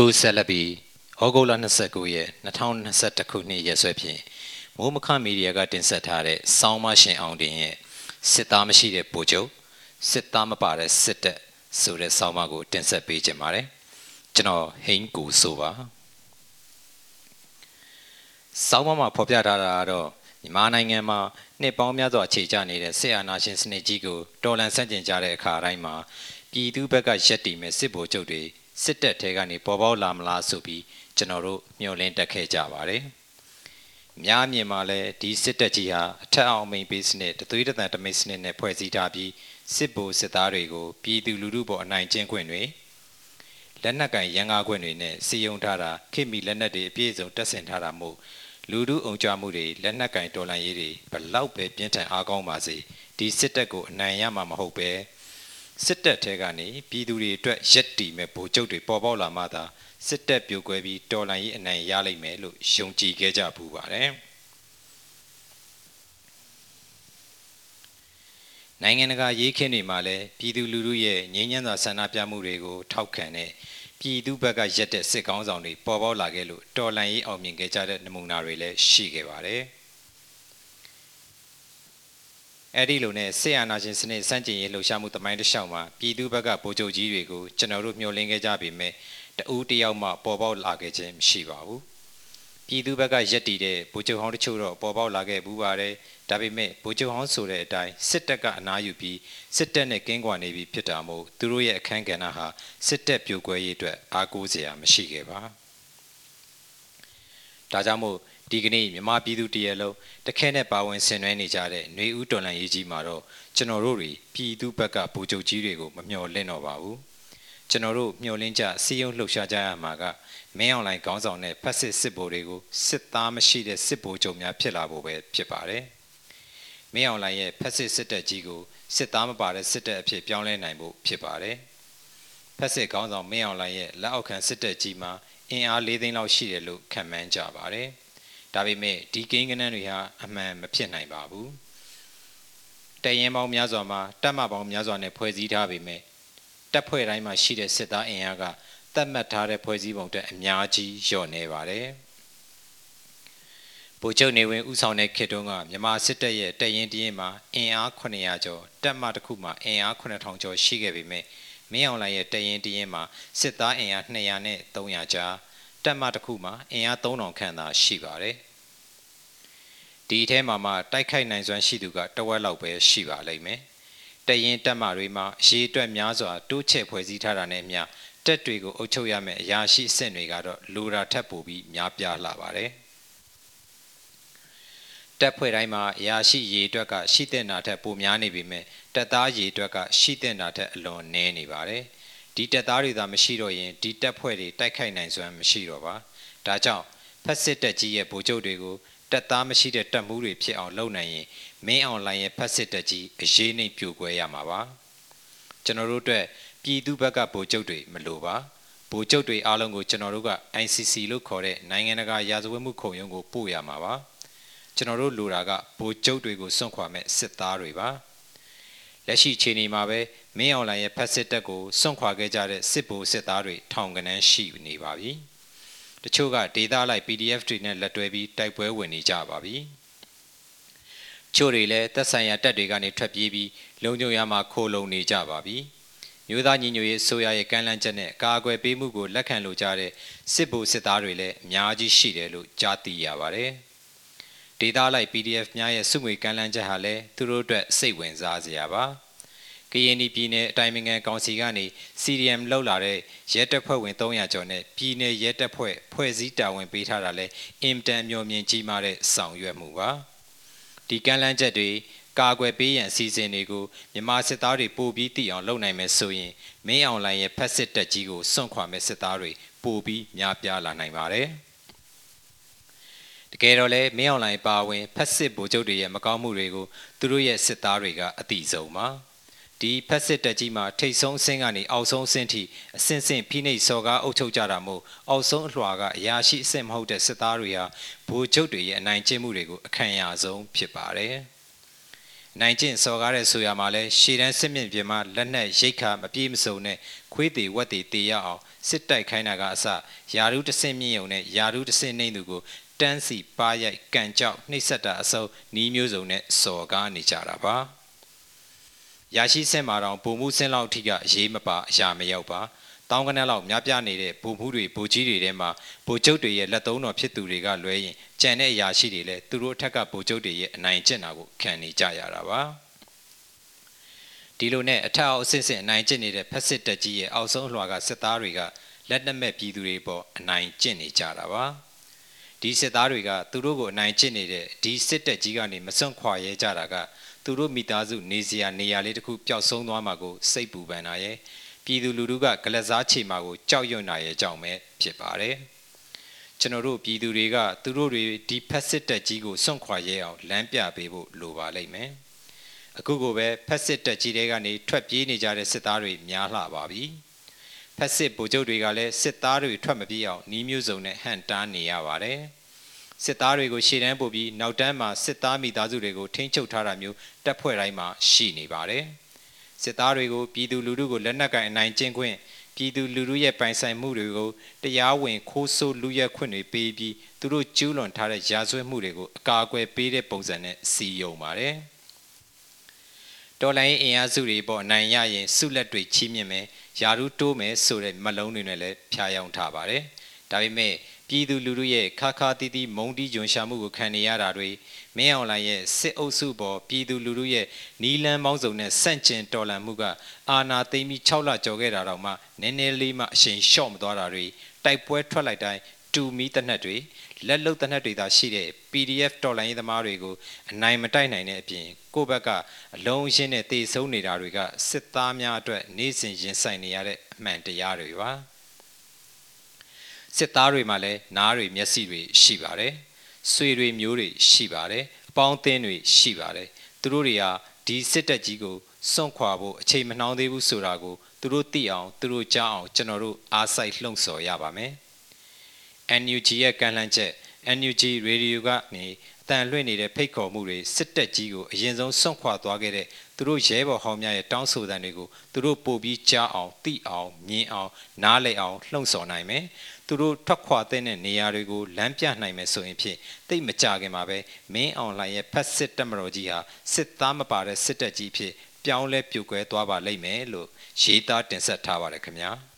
အခုဆက်လက်ပြီးဩဂုတ်လ29ရက်2021ခုနှစ်ရက်စွဲဖြင့်မိုးမခမီဒီယာကတင်ဆက်ထားတဲ့စောင်းမရှင်အောင်တင်ရဲ့စစ်သားမရှိတဲ့ပိုချုပ်စစ်သားမပါတဲ့စစ်တပ်ဆိုတဲ့စောင်းမကို တင်ဆက်ပေးခြင်းပါတယ်ကျွန်တော်ဟိန်းကိုဆိုပါစောင်းမမှာဖော်ပြထားတာကတော့မြန်မာနိုင်ငံမှာနှစ်ပေါင်းများစွာအခြေချနေတဲ့စစ်အာဏာရှင်စနစ်ကြီးကိုတော်လှန်ဆန့်ကျင်ကြတဲ့အခါတိုင်းမှာပြည်သူဘက်ကရက်တီမဲ့စစ်ဗိုလ်ချုပ်တွေ စစ်တပ်ထဲကနေပေါ်ပေါက်လာမလားဆိုပြီးကျွန်တော်တို့မျှော်လင့်တက်ခဲ့ကြပါတယ်။များမြင်မှာလဲဒီစစ်တပ်ကြီးဟာအထက်အောင်မိန်ပေးစနစ်တသွေးတသံတမိတ်စနစ်နဲ့ဖွဲ့စည်းထားပြီးစစ်ဗိုလ်စစ်သားတွေကိုပြည်သူလူထုပေါ်အနိုင်ကျင့်ခွင့်တွေလက်နက်ကင်ရန်ကားခွင့်တွေနဲ့စီယုံထားတာခိမီလက်နက်တွေအပြည့်စုံတပ်ဆင်ထားတာမို့လူထုအုံကြမှုတွေလက်နက်ကင်တော်လှန်ရေးတွေဘလောက်ပဲပြင်းထန်အားကောင်းပါစေဒီစစ်တပ်ကိုအနိုင်ရမှာမဟုတ်ပဲ စစ်တပ်ထဲကနေပြည်သူတွေအတွက်ရက်တီမဲ့ဗိုလ်ချုပ်တွေပေါ်ပေါက်လာမှသာစစ်တပ်ပြိုကွဲပြီးတော်လှန်ရေးအနိုင်ရလိမ့်မယ်လို့ယုံကြည်ခဲ့ကြပူပါတယ်နိုင်ငံတကာရေးခင်းတွေမှာလည်းပြည်သူလူထုရဲ့ငြိမ်းချမ်းသာဆန္ဒပြမှုတွေကိုထောက်ခံတဲ့ပြည်သူဘက်ကရက်တဲ့စစ်ကောင်းဆောင်တွေပေါ်ပေါက်လာခဲ့လို့တော်လှန်ရေးအောင်မြင်ခဲ့ကြတဲ့နမူနာတွေလည်းရှိခဲ့ပါတယ်။ အဲ့ဒီလိုနဲ့ဆေးအာနာရှင်စနစ်စန့်ကျင်ရေးလှုပ်ရှားမှုတမိုင်းတစ်လျှောက်မှာပြည်သူဘက်ကဗိုလ်ချုပ်ကြီးတွေကိုကျွန်တော်တို့မျှော်လင့်ခဲ့ကြပေမဲ့တဦးတယောက်မှပေါ်ပေါက်လာခဲ့ခြင်းမရှိပါဘူးပြည်သူဘက်ကရက်တည်တဲ့ဗိုလ်ချုပ်ဟောင်းတချို့တော့ပေါ်ပေါက်လာခဲ့ဘူးပါတယ်ဒါပေမဲ့ဗိုလ်ချုပ်ဟောင်းဆိုတဲ့အတိုင်းစစ်တပ်ကအနားယူပြီးစစ်တပ်နဲ့ကင်းကွာနေပြီးဖြစ်တာမို့သူတို့ရဲ့အခန်းကဏ္ဍဟာစစ်တပ်ပြိုကွဲရေးအတွက်အားကိုးစရာမရှိခဲ့ပါဒါကြောင့်မို့ ဒီကနေ့မြန်မာပြည်သူတရလုံးတခဲနဲ့ပါဝင်ဆင်နွှဲနေကြတဲ့ຫນွေဦးတော်လန်ရေးကြီးမှာတော့ကျွန်တော်တို့တွေပြည်သူဘက်ကဗိုလ်ချုပ်ကြီးတွေကိုမမျှော်လင့်တော့ပါဘူးကျွန်တော်တို့မျှော်လင့်ကြစီယုံလှုပ်ရှားကြရမှာကမင်းအောင်လိုင်းခေါင်းဆောင်တဲ့ဖက်စစ်စစ်ဗိုလ်တွေကိုစစ်သားမရှိတဲ့စစ်ဗိုလ်ချုပ်များဖြစ်လာဖို့ပဲဖြစ်ပါတယ်မင်းအောင်လိုင်းရဲ့ဖက်စစ်စစ်တပ်ကြီးကိုစစ်သားမပါတဲ့စစ်တပ်အဖြစ်ပြောင်းလဲနိုင်ဖို့ဖြစ်ပါတယ်ဖက်စစ်ခေါင်းဆောင်မင်းအောင်လိုင်းရဲ့လက်အောက်ခံစစ်တပ်ကြီးမှာအင်အား၄သိန်းလောက်ရှိတယ်လို့ခန့်မှန်းကြပါတယ်။ ဒါပေမဲ့ဒီကိန်းကနန်းတွေဟာအမှန်မဖြစ်နိုင်ပါဘူးတရင်ပေါင်းများစွာမှာတပ်မပေါင်းများစွာနဲ့ဖွဲ့စည်းထားပေမဲ့တပ်ဖွဲ့တိုင်းမှာရှိတဲ့စစ်သားအင်အားကသတ်မှတ်ထားတဲ့ဖွဲ့စည်းပုံတက်အများကြီးလျော့နေပါတယ်ဗိုလ်ချုပ်နေဝင်ဦးဆောင်တဲ့ခေတ်တုန်းကမြန်မာစစ်တပ်ရဲ့တပ်ရင်းတရင်မှာအင်အား900ကျော်တပ်မတစ်ခုမှာအင်အား9000ကျော်ရှိခဲ့ပေမဲ့မင်းအောင်လှိုင်ရဲ့တပ်ရင်းတရင်မှာစစ်သားအင်အား200နဲ့300ကြား တပ်မတစ်ခုမှာအင်အား3000ခန့်သာရှိပါတယ်ဒီအထဲမှာမှတိုက်ခိုက်နိုင်စွမ်းရှိသူကတဝက်လောက်ပဲရှိပါလိမ့်မယ်တရင်တပ်မတွေမှာအရေးအတွက်များစွာတိုးချဲ့ဖွဲ့စည်းထားတာနဲ့အမျှတက်တွေကိုအုပ်ချုပ်ရမယ့်အရာရှိအဆင့်တွေကတော့လိုတာထက်ပိုပြီးများပြားလာပါတယ်တက်ဖွဲ့တိုင်းမှာအရာရှိရေအတွက်ကရှိတဲ့နာထက်ပိုများနေပေမဲ့တက်သားရေအတွက်ကရှိတဲ့နာထက်အလွန်နည်းနေပါတယ်။ ဒီတက်သားတွေသာမရှိတော့ရင်ဒီတက်ဖွဲ့တွေတိုက်ခိုက်နိုင်စွမ်းမရှိတော့ပါဒါကြောင့်ဖက်စစ်တက်ကြီးရဲ့ဗိုလ်ချုပ်တွေကိုတက်သားမရှိတဲ့တက်မှုတွေဖြစ်အောင်လုပ်နိုင်ရင်မင်းအောင်လိုင်းရဲ့ဖက်စစ်တက်ကြီးအရေးနှိမ်ပြိုကွဲရမှာပါကျွန်တော်တို့အတွက်ပြည်သူဘက်ကဗိုလ်ချုပ်တွေမလိုပါဗိုလ်ချုပ်တွေအားလုံးကိုကျွန်တော်တို့က ICC လို့ခေါ်တဲ့နိုင်ငံတကာရာဇဝတ်မှုခုံရုံးကိုပို့ရမှာပါကျွန်တော်တို့လိုတာကဗိုလ်ချုပ်တွေကိုစွန့်ခွာမဲ့စစ်သားတွေပါ လက်ရှိအခြေအနေမှာပဲမင်းအောင်လှိုင်ရဲ့ဖက်စစ်တပ်ကိုစွန့်ခွာခဲ့ကြတဲ့စစ်ဗိုလ်စစ်သားတွေထောင်ကနန်းရှိနေပါပြီ။တချို့ကဒေသလိုက် PDF တွေနဲ့လက်တွဲပြီးတိုက်ပွဲဝင်နေကြပါပြီ။ချို့တွေလည်းသက်ဆိုင်ရာတပ်တွေကနေထွက်ပြေးပြီးလုံခြုံရမှာခိုလုံနေကြပါပြီ။မြို့သားညီညွတ်ရေးဆိုရရဲ့ကမ်းလှမ်းချက်နဲ့ကာကွယ်ပေးမှုကိုလက်ခံလိုကြတဲ့စစ်ဗိုလ်စစ်သားတွေလည်းအများကြီးရှိတယ်လို့ကြားသိရပါတယ်။ ဒေသလိုက် PDF များရဲ့စုငွေကမ်းလှမ်းချက်ဟာလည်းသူတို့အတွက်စိတ်ဝင်စားစရာပါ။ကရင်ပြည်နယ်အတိုင်းအငံကောင်စီကနေ CDM လောက်လာတဲ့ရဲတပ်ဖွဲ့ဝင်300ကျော်နဲ့ပြည်နယ်ရဲတပ်ဖွဲ့ဖွဲ့စည်းတာဝန်ပေးထားတာလဲအင်တန်မျှော်မြင်ကြီးမားတဲ့ဆောင်ရွက်မှုပါဒီကမ်းလှမ်းချက်တွေကာကွယ်ပေးရန်အစီအစဉ်တွေကိုမြန်မာစစ်သားတွေပို့ပြီးတည်အောင်လုပ်နိုင်မယ်ဆိုရင်မင်းအောင်လှိုင်ရဲ့ဖက်စစ်တပ်ကြီးကိုစွန့်ခွာမဲ့စစ်သားတွေပို့ပြီးများပြားလာနိုင်ပါတယ် တကယ်တော့လဲမင်းအောင်လှိုင်ပါဝင်ဖက်စစ်ဗိုလ်ချုပ်တွေရဲ့မကောင်းမှုတွေကိုသူတို့ရဲ့စစ်သားတွေကအတိဆုံးပါဒီဖက်စစ်တက်ကြီးမှာထိတ်ဆုံးအဆင့်ကနေအောက်ဆုံးအဆင့်ထိအဆင့်ဆင့်ဖိနှိပ်စော်ကားအုပ်ချုပ်ကြတာမို့အောက်ဆုံးအလွှာကအရာရှိအဆင့်မဟုတ်တဲ့စစ်သားတွေဟာဗိုလ်ချုပ်တွေရဲ့အနိုင်ကျင့်မှုတွေကိုအခမ်းအရဆုံးဖြစ်ပါတယ်။အနိုင်ကျင့်စော်ကားတဲ့ဆိုရမှာလဲရှေတန်းစစ်မြင့်ပြင်မှာလက်နက်ရိတ်ခါမပြေးမစုံနဲ့ခွေးသေးဝက်သေးတေရအောင်စစ်တိုက်ခိုင်းတာကအစယာရုတဆင့်မြင့်ုံနဲ့ယာရုတဆင့်နှိမ့်သူကို တန်းစီပါရိုက်ကန်ကြောက်နှိပ်စက်တာအစုံနီးမျိုးစုံနဲ့စော်ကားနေကြတာပါရရှိစင်မာတောင်ပုံမှုစင်းလောက်ထိကအရေးမပါအရာမရောက်ပါတောင်းကနက်လောက်များပြနေတဲ့ဘူမှုတွေဘူကြီးတွေထဲမှာဘူကျုပ်တွေရဲ့လက်သုံးတော်ဖြစ်သူတွေကလွဲရင်ကြံတဲ့အရာရှိတွေလည်းသူတို့အထက်ကဘူကျုပ်တွေရဲ့အနိုင်ကျင့်တာကိုခံနေကြရတာပါဒီလိုနဲ့အထက်အောက်အဆင့်ဆင့်အနိုင်ကျင့်နေတဲ့ဖက်စစ်တက်ကြီးရဲ့အောက်ဆုံးအလွှာကစစ်သားတွေကလက်နက်မဲ့ပြည်သူတွေပေါ်အနိုင်ကျင့်နေကြတာပါ ဒီစစ်သားတွေကသူတို့ကိုအနိုင်ကျင့်နေတဲ့ဒီစစ်တက်ကြီးကနေမစွန့်ခွာရဲကြတာကသူတို့မိသားစုနေစရာနေရာလေးတစ်ခုပျောက်ဆုံးသွားမှာကိုစိတ်ပူပန်တာရဲ့ပြည်သူလူထုကဂလက်စားချေမှာကိုကြောက်ရွံ့တာရဲ့အကြောင်းပဲဖြစ်ပါတယ်ကျွန်တော်တို့ပြည်သူတွေကသူတို့တွေဒီဖက်စစ်တက်ကြီးကိုစွန့်ခွာရဲအောင်လမ်းပြပေးဖို့လိုပါလိမ့်မယ်အခုကိုပဲဖက်စစ်တက်ကြီးတွေကနေထွက်ပြေးနေကြတဲ့စစ်သားတွေများလှပါပြီ ဖက်စစ်ဗိုလ်ချုပ်တွေကလည်းစစ်သားတွေထွက်မပြေးအောင်နှီးမျိုးစုံနဲ့ဟန်တားနေရပါတယ်စစ်သားတွေကိုရှေ့တန်းပို့ပြီးနောက်တန်းမှာစစ်သားမိသားစုတွေကိုထိန်းချုပ်ထားတာမျိုးတပ်ဖွဲ့တိုင်းမှာရှိနေပါတယ်စစ်သားတွေကိုပြည်သူလူထုကိုလက်နက်ကင်အနိုင်ကျင့်ခွင့်ပြည်သူလူထုရဲ့ပိုင်ဆိုင်မှုတွေကိုတရားဝင်ခိုးဆိုးလူရက်ခွင့်တွေပေးပြီးသူတို့ကျူးလွန်ထားတဲ့ရာဇဝတ်မှုတွေကိုအကာအကွယ်ပေးတဲ့ပုံစံနဲ့စီယုံပါတယ်တော်လိုင်းအင်အားစုတွေပေါ်နိုင်ရရင်စုလက်တွေချီးမြှင့်မယ် ယာရုတိုးမယ်ဆိုတဲ့မလုံးတွေနဲ့လည်းဖြားယောင်းထားပါတယ်ဒါပေမဲ့ပြည်သူလူထုရဲ့ခါခါတီးတီးမုံတီးဂျွန်ရှာမှုကိုခံနေရတာတွေမင်းအောင်လှိုင်ရဲ့စစ်အုပ်စုပေါ်ပြည်သူလူထုရဲ့နီလန်းပေါင်းစုံနဲ့ဆန့်ကျင်တော်လှန်မှုကအာဏာသိမ်းပြီး6လကျော်ခဲ့တာတော့မှနည်းနည်းလေးမှအရှိန်လျှော့မသွားတာတွေတိုက်ပွဲထွက်လိုက်တိုင်း တူမီတနက်တွေလက်လုတ်တနက်တွေသာရှိတဲ့ PDF တော်လိုင်းရေးသမားတွေကိုအနိုင်မတိုက်နိုင်တဲ့အပြင်ကိုယ့်ဘက်ကအလုံးရှင်းနဲ့တေဆုံးနေတာတွေကစစ်သားများအတွက်နေ့စဉ်ရင်ဆိုင်နေရတဲ့အမှန်တရားတွေပါစစ်သားတွေမှာလည်းနားတွေမျက်စိတွေရှိပါတယ်ဆွေတွေမျိုးတွေရှိပါတယ်အပေါင်းအသင်းတွေရှိပါတယ်သူတို့တွေဟာဒီစစ်တပ်ကြီးကိုစွန့်ခွာဖို့အချိန်မနှောင်းသေးဘူးဆိုတာကိုသူတို့သိအောင်သူတို့ကြားအောင်ကျွန်တော်တို့အားစိုက်လှုံ့ဆော်ရပါမယ် NUG ရဲ့ကန့်လန့်ချက် NUG Radio ကနေအတန်လွှင့်နေတဲ့ဖိတ်ခေါ်မှုတွေစစ်တပ်ကြီးကိုအရင်ဆုံးစွန့်ခွာသွားခဲ့တဲ့သူတို့ရဲဘော်ဟောင်းများရဲ့တောင်းဆိုသံတွေကိုသူတို့ပို့ပြီးကြားအောင်သိအောင်မြင်အောင်နားလည်အောင်လှုံ့ဆော်နိုင်မယ်သူတို့ထွက်ခွာတဲ့နေရာတွေကိုလမ်းပြနိုင်မယ်ဆိုရင်ဖြင့်တိတ်မကြခင်မှာပဲမင်းအွန်လိုင်းရဲ့ဖက်စစ်တက်မတော်ကြီးဟာစစ်သားမပါတဲ့စစ်တပ်ကြီးဖြစ်ပြောင်းလဲပြိုကွဲသွားပါလိမ့်မယ်လို့ရေးသားတင်ဆက်ထားပါတယ်ခင်ဗျာ။